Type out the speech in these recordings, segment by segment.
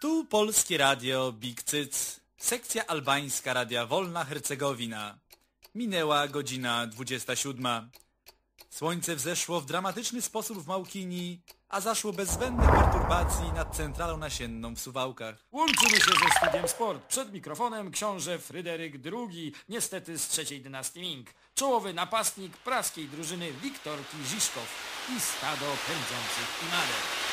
Tu Polskie Radio Big Cyc, sekcja albańska Radia Wolna Hercegowina. Minęła godzina 27. Słońce wzeszło w dramatyczny sposób w Małkini, a zaszło bez zbędnych perturbacji nad centralą nasienną w Suwałkach. Łączymy się ze studiem sport. Przed mikrofonem książę Fryderyk II, niestety z trzeciej dynastii Ming. Czołowy napastnik praskiej drużyny Wiktor Kiziszkow i stado pędzących imarek.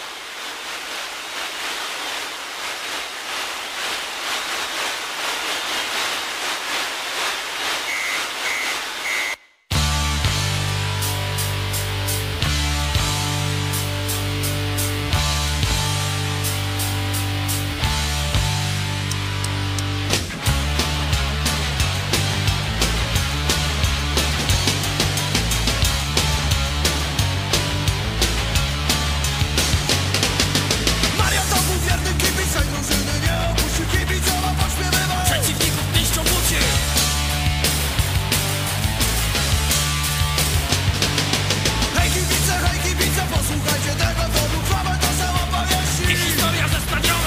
Historia ze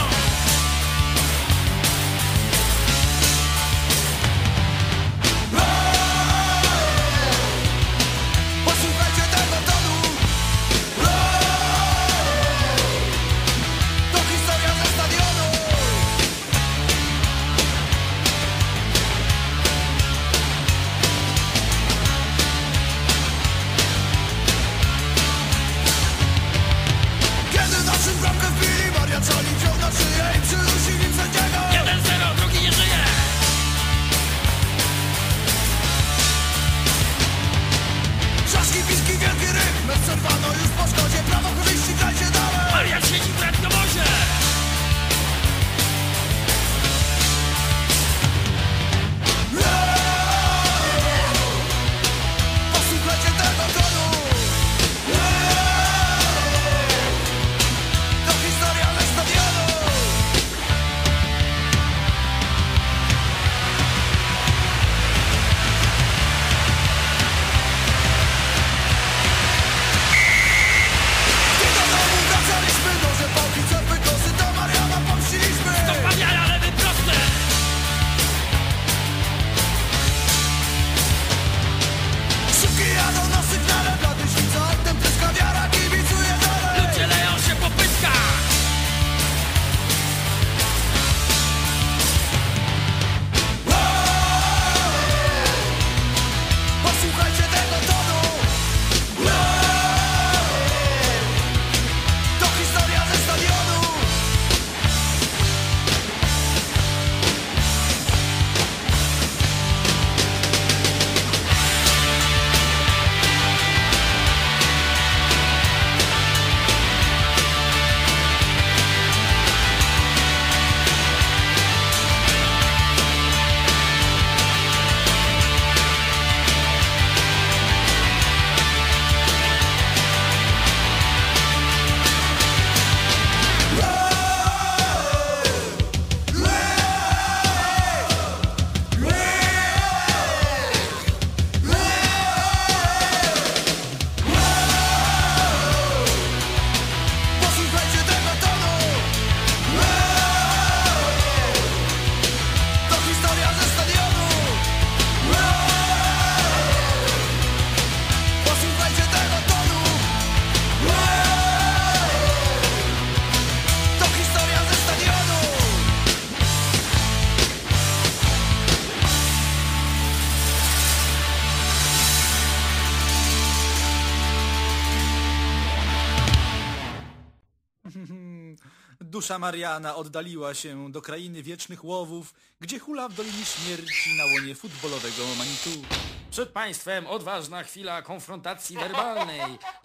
Dusza Mariana oddaliła się do krainy wiecznych łowów, gdzie hula w Dolinie Śmierci na łonie futbolowego Manitu. Przed państwem odważna chwila konfrontacji werbalnej.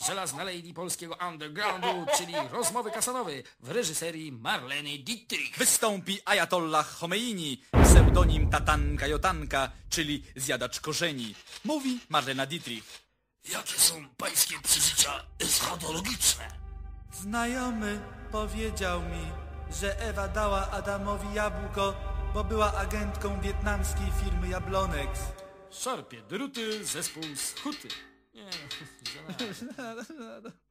Żelazna lady polskiego undergroundu, czyli rozmowy kasanowy w reżyserii Marleny Dietrich. Wystąpi Ayatollah Khomeini, pseudonim Tatanka Jotanka, czyli zjadacz korzeni. Mówi Marlena Dietrich. Jakie są pańskie przeżycia eschatologiczne? Znajomy powiedział mi, że Ewa dała Adamowi jabłko, bo była agentką wietnamskiej firmy Jablonex. Szarpie druty, zespół z huty. Nie, żenada.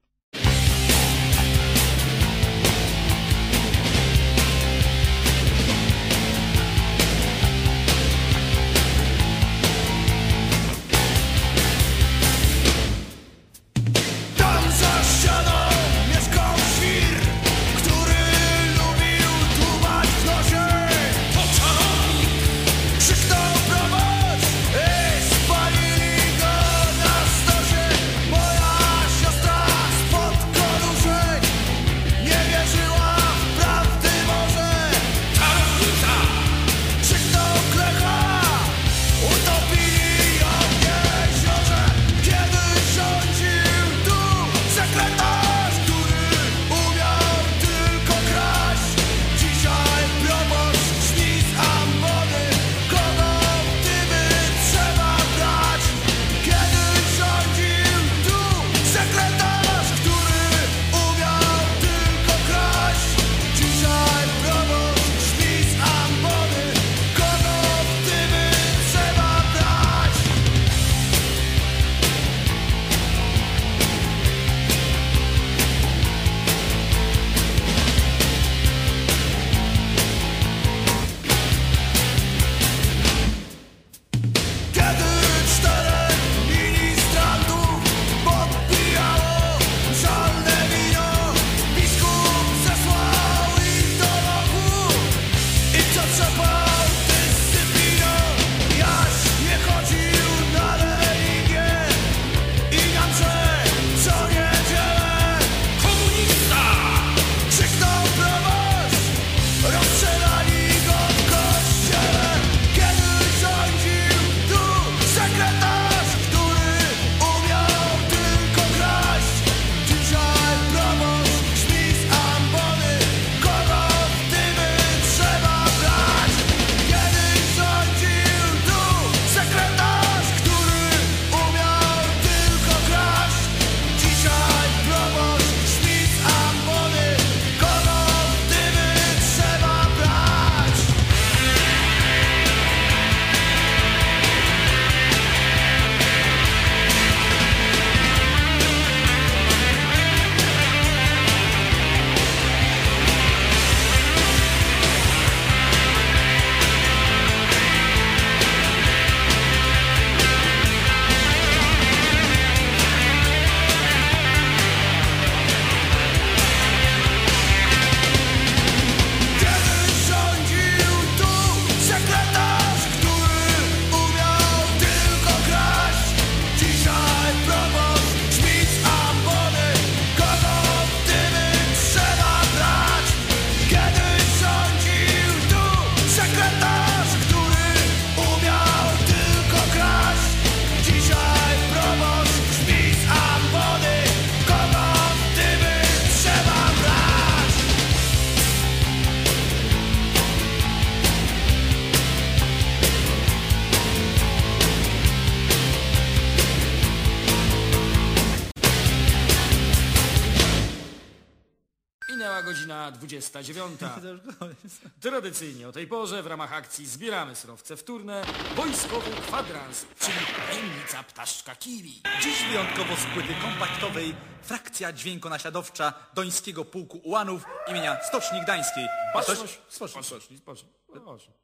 409. Tradycyjnie o tej porze w ramach akcji zbieramy surowce wtórne Wojskowy Kwadrans, czyli tajemnica ptaszka kiwi. Dziś wyjątkowo z płyty kompaktowej frakcja dźwiękonaśladowcza Dońskiego Pułku Ułanów imienia Stoczni Gdańskiej. Baczność, Baczność, Baczność, Baczność.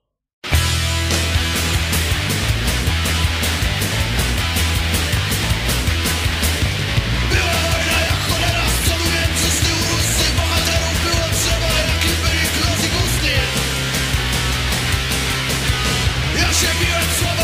Contribute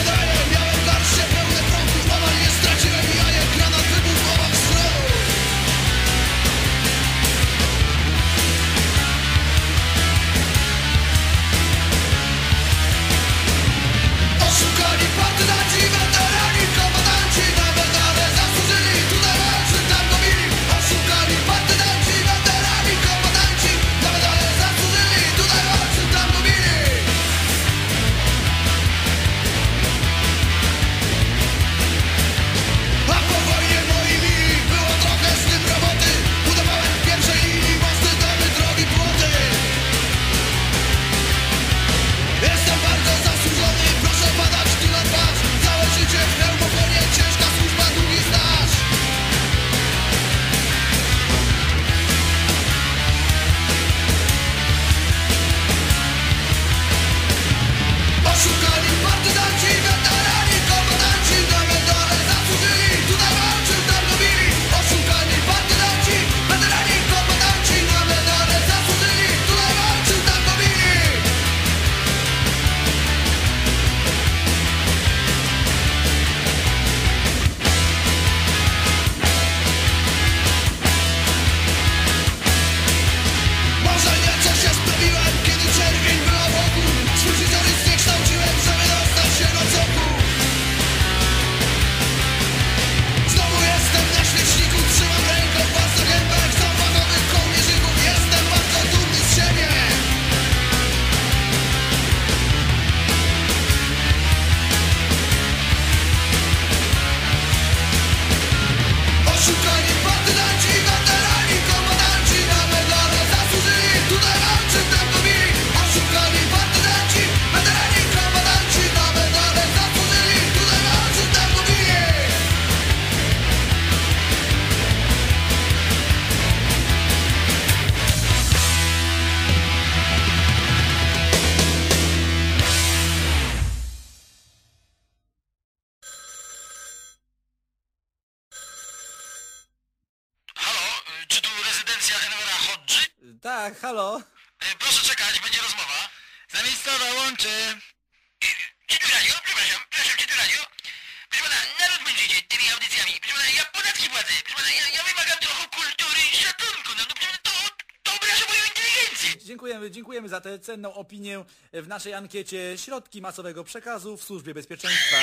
za tę cenną opinię w naszej ankiecie Środki masowego przekazu w służbie bezpieczeństwa.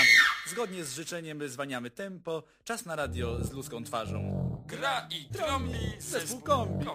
Zgodnie z życzeniem zwaniamy tempo. Czas na radio z ludzką twarzą. Gra i trombi, zespół kombi.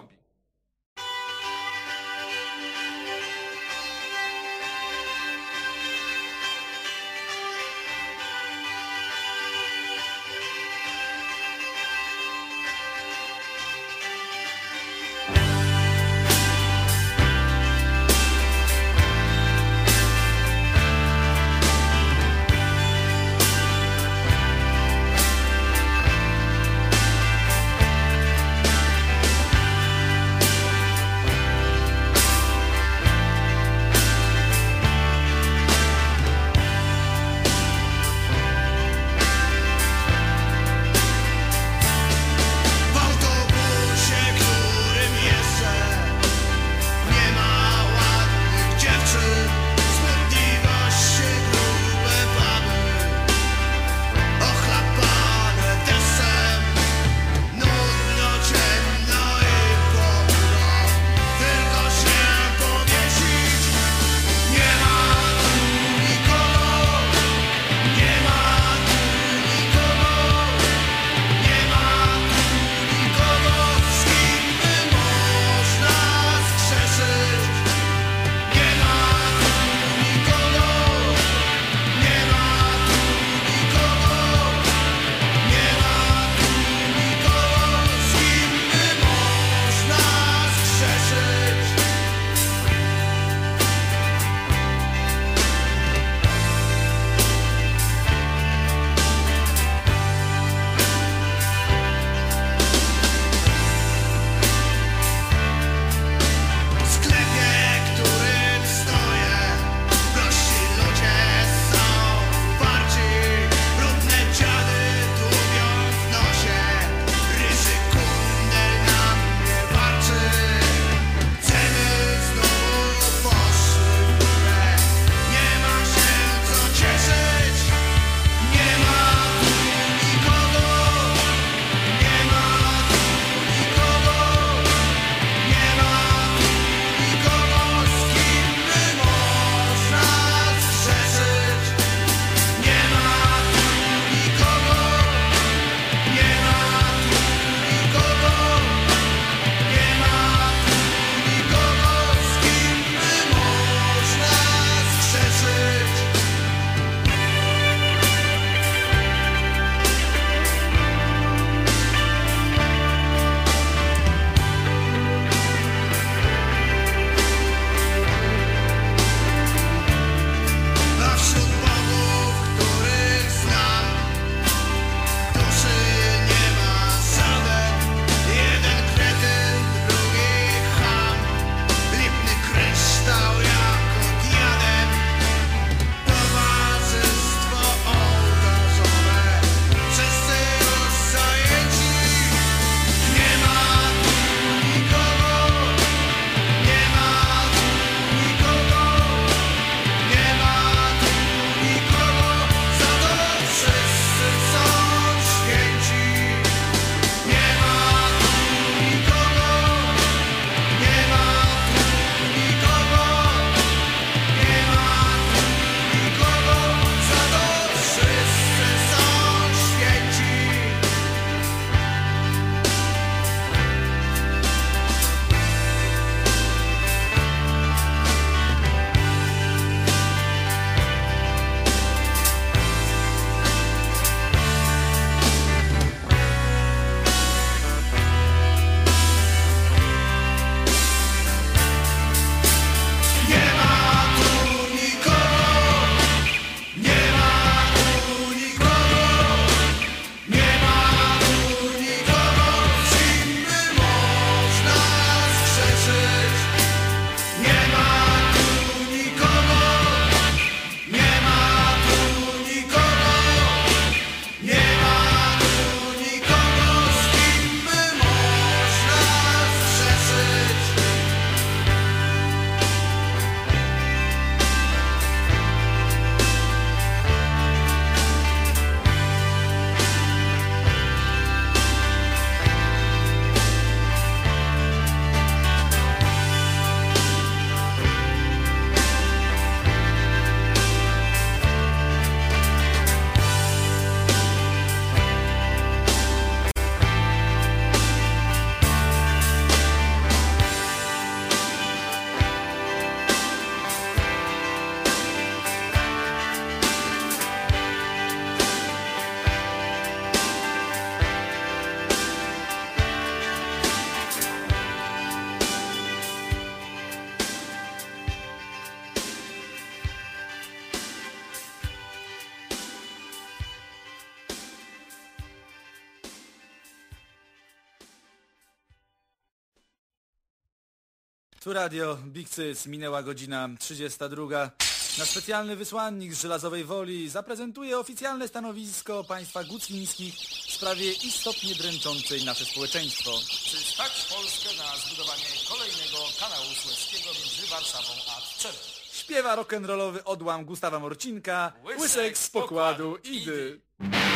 Tu radio Big Cyc, minęła godzina 32. Na specjalny wysłannik z Żelazowej Woli zaprezentuje oficjalne stanowisko państwa guclińskich w sprawie istotnie dręczącej nasze społeczeństwo. Czy stać Polskę na zbudowanie kolejnego kanału Suezkiego między Warszawą a Tczewem? Śpiewa rock'n'rollowy odłam Gustawa Morcinka, łysek z pokładu Idy. My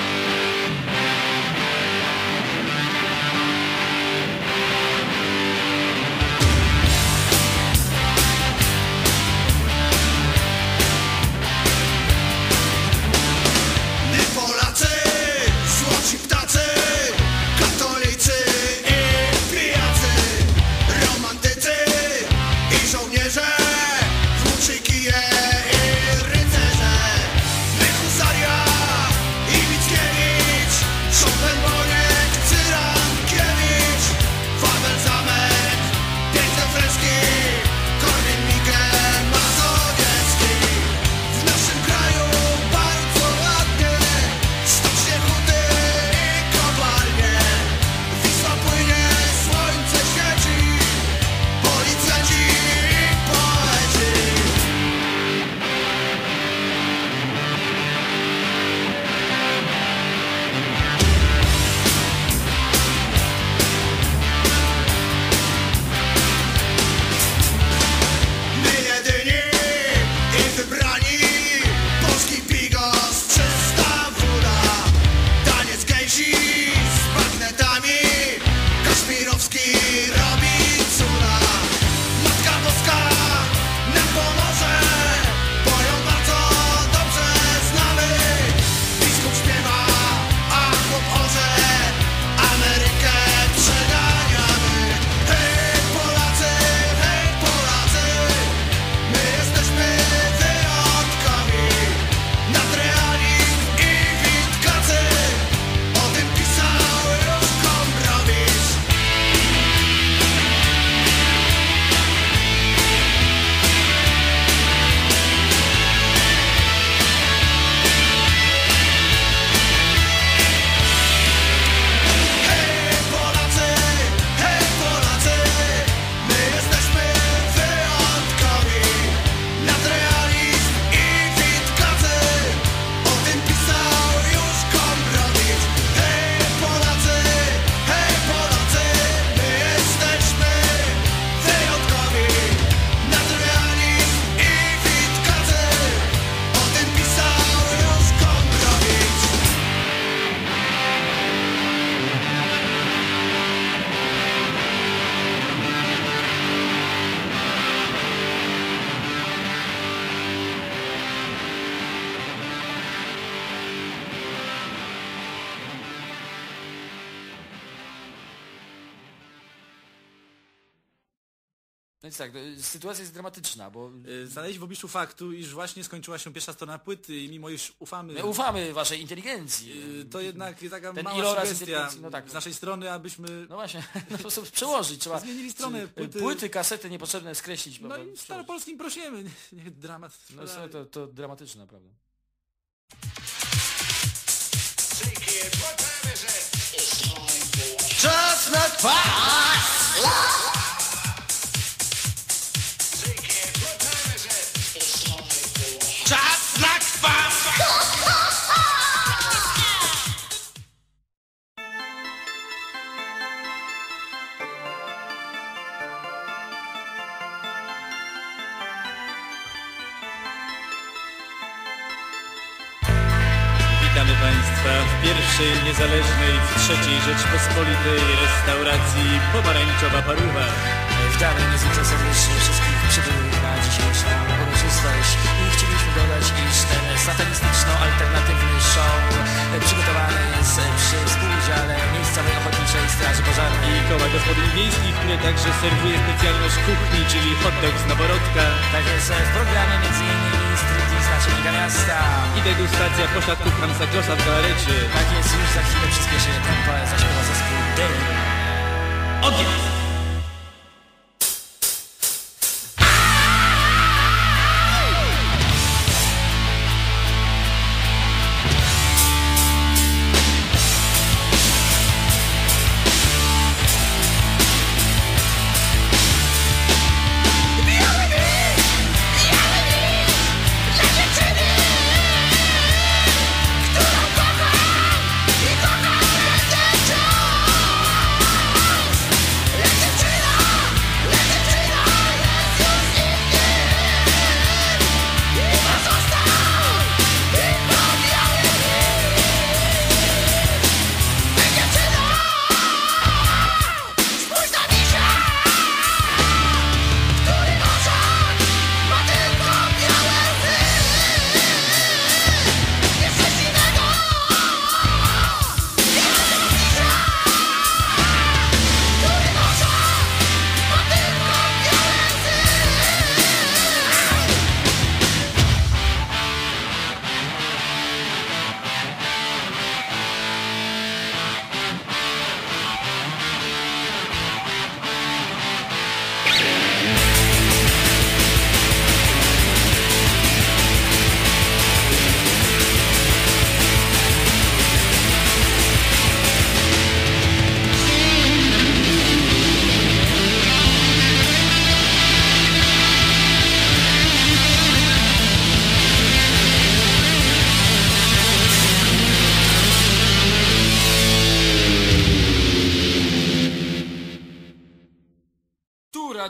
tak, y, sytuacja jest dramatyczna, bo Y, Znaleźć w obliczu faktu, iż właśnie skończyła się pierwsza strona płyty i mimo iż ufamy... my ufamy waszej inteligencji. y, To jednak taka Ten mała sugestia inteligencji, no tak. z naszej strony, abyśmy... No właśnie, no po prostu przełożyć trzeba. Zmienili stronę płyty. Płyty, kasety niepotrzebne skreślić. No bo- i staropolskim prosimy, niech dramat No to, to, dramatyczne, naprawdę. Czas na kwas! Degustacja poszatków Hansa Klossa w galarecie. Tak jest, już za chwilę przyspieszy tempo, zaśpiewa zespół Dale. Ogień!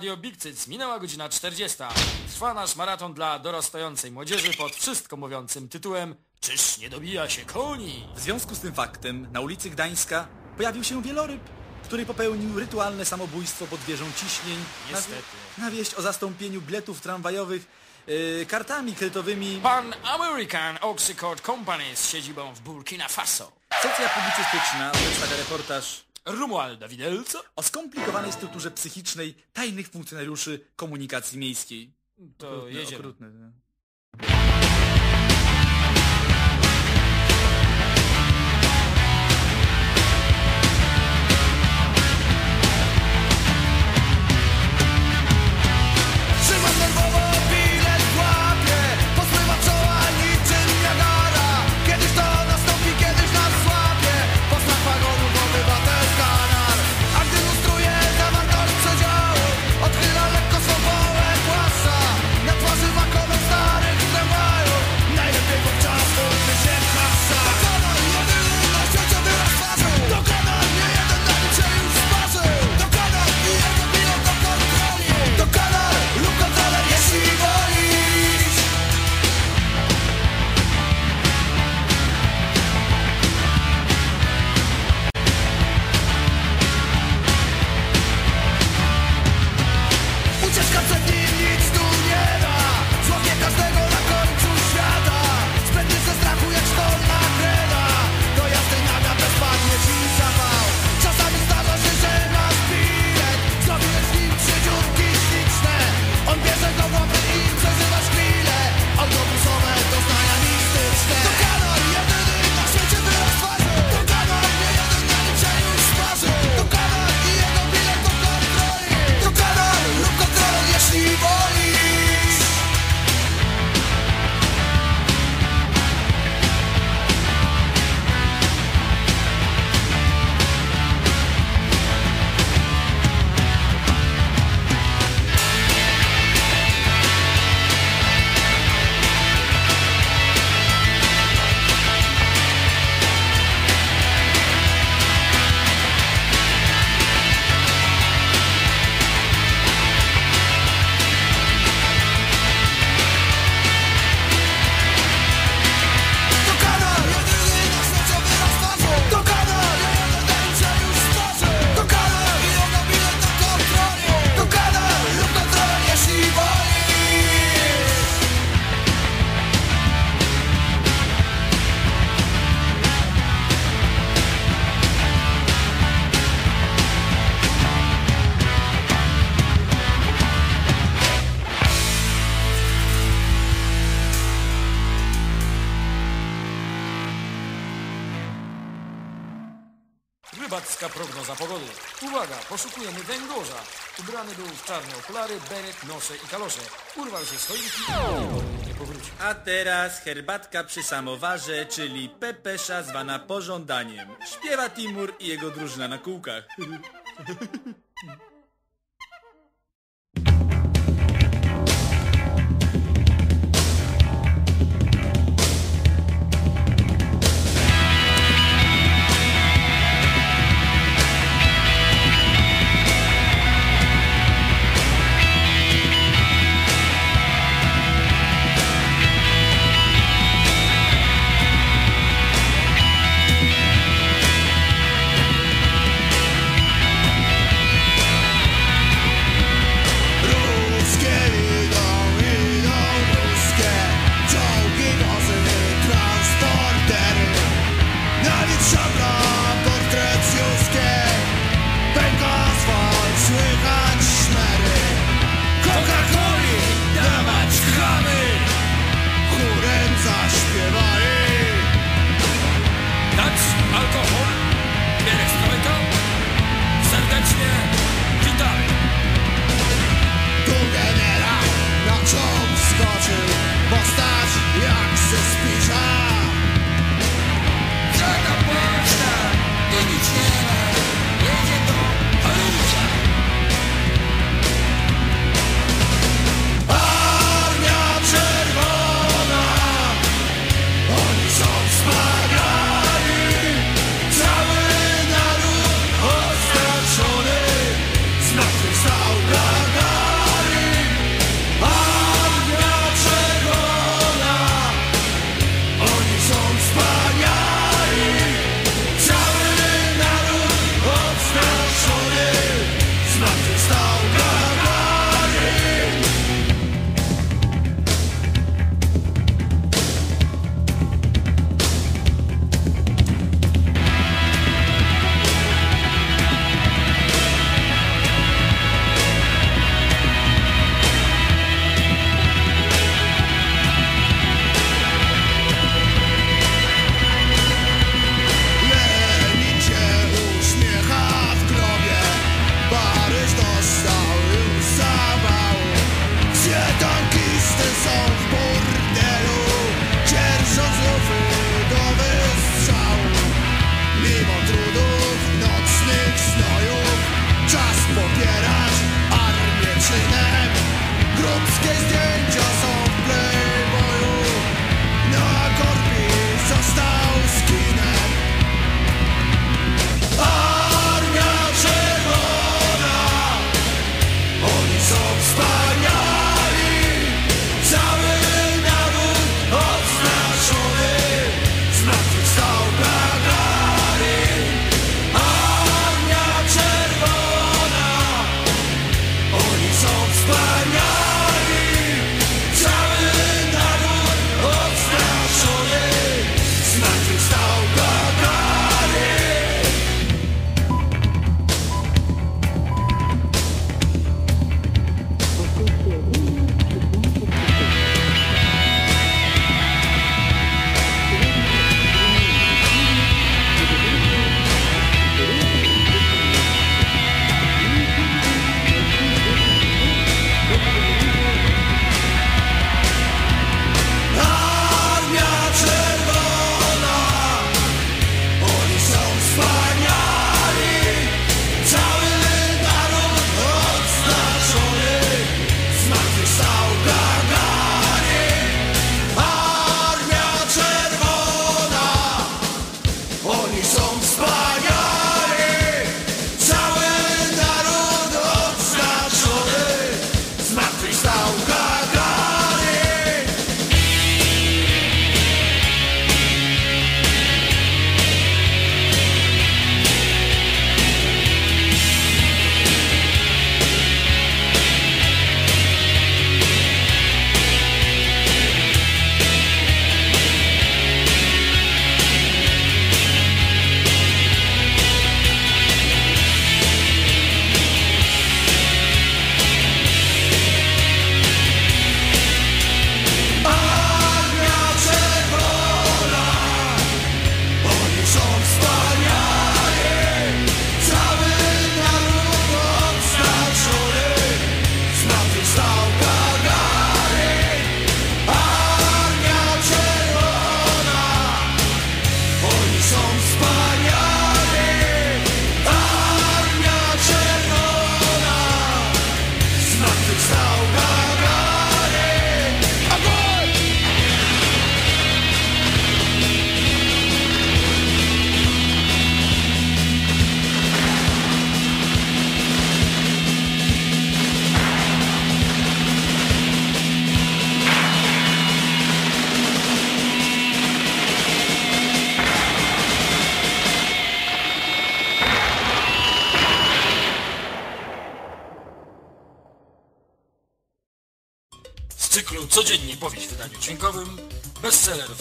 Radio Big Cyc minęła godzina 40. Trwa nasz maraton dla dorastającej młodzieży pod wszystko mówiącym tytułem Czyż nie dobija się koni? W związku z tym faktem na ulicy Gdańska pojawił się wieloryb, który popełnił rytualne samobójstwo pod wieżą ciśnień. Niestety. Na, na wieść o zastąpieniu biletów tramwajowych yy, kartami kredytowymi. Pan American Oxycord Company z siedzibą w Burkina Faso. Sekcja publicystyczna przedstawia reportaż Romualda Widelca o skomplikowanej strukturze psychicznej tajnych funkcjonariuszy komunikacji miejskiej. To Okrutny, jedziemy. czarne okulary, beret, nosę i kalosze. Urwał się z choinki i nie powrócił. A teraz herbatka przy samowarze, czyli pepesza zwana pożądaniem. Śpiewa Timur i jego drużyna na kółkach.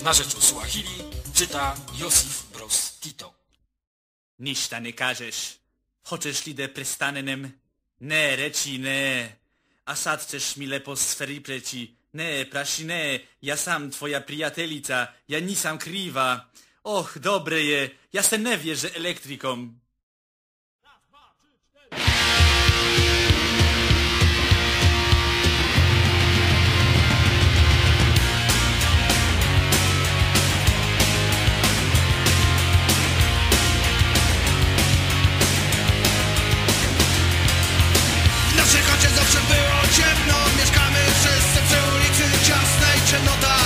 w narzeczu Suahili, czyta Josif Broz Tito. Ništa ne kažeš. Hoćeš li da prestanenem? Ne, reći ne. A sad ćeš mi lepo sferi preći. Ne, praši ne, ja sam tvoja prijateljica, ja nisam kriva. Och, dobre je, ja se ne wierzę elektrykom. Naszej chacie zawsze było ciemno. Mieszkamy wszyscy przy ulicy ciasnej. Ciemnota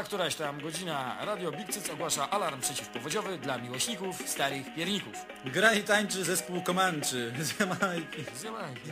Minęła któraś tam godzina. Radio Bigcyc ogłasza alarm przeciwpowodziowy dla miłośników starych pierników. Gra i tańczy zespół Komanczy z Jamajki. Z Jamajki.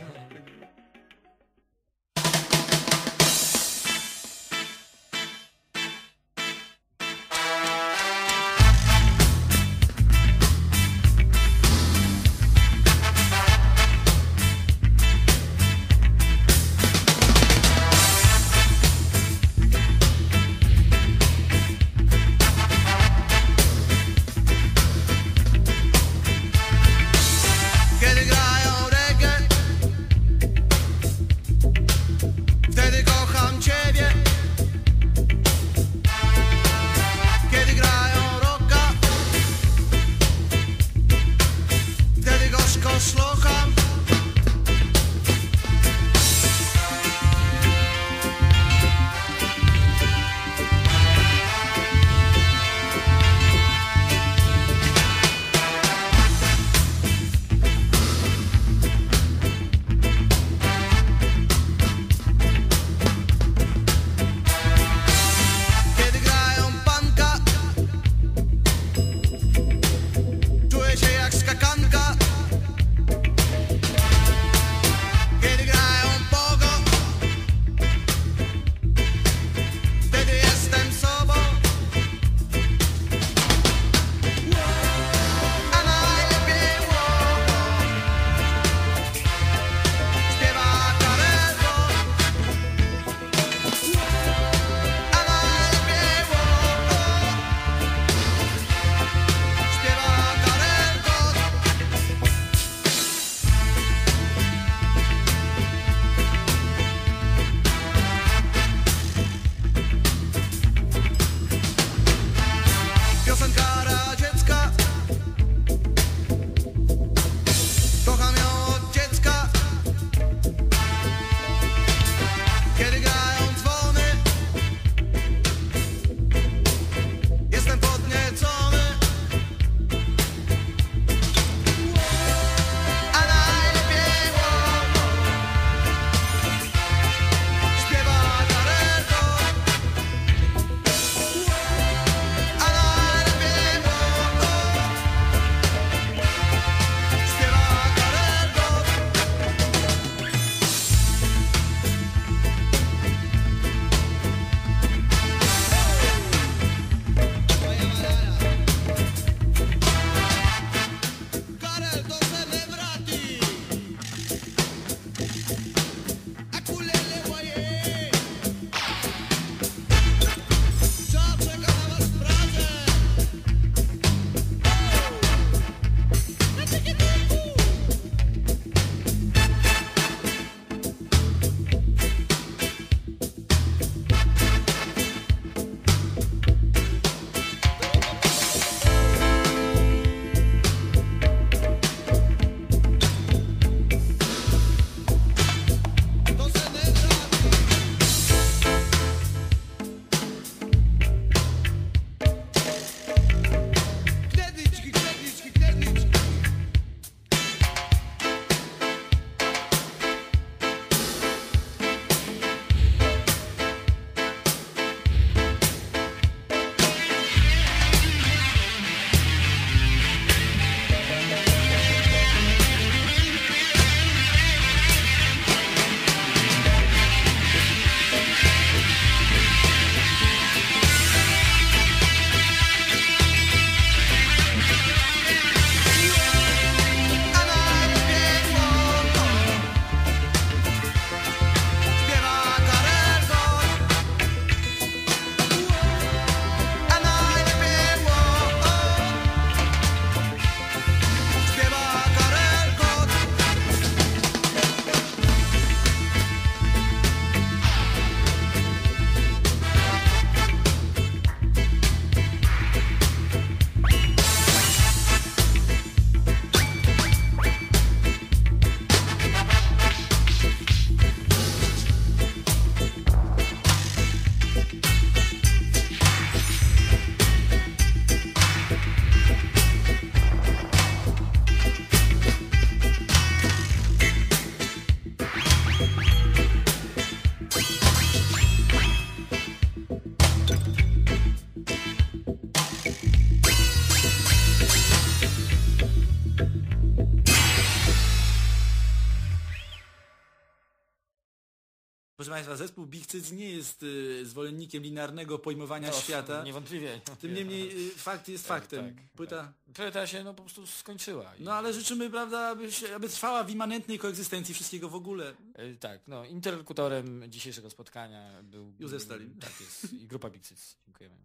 Zespół Big Cyc nie jest y, zwolennikiem linearnego pojmowania No, świata. Niewątpliwie. Tym niemniej y, fakt jest faktem. tak, Płyta... Płyta się no po prostu skończyła. I, No ale życzymy, prawda, aby, się, aby trwała w immanentnej koegzystencji wszystkiego w ogóle. e, Tak, no interlokutorem dzisiejszego spotkania był... Józef Stalin. Tak jest. I grupa Bixys. Dziękujemy.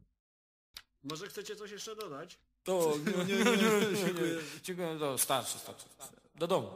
Może chcecie coś jeszcze dodać? To, nie, nie, nie, nie, dziękuję. Dziękuję, to starczy, starczy. Do domu.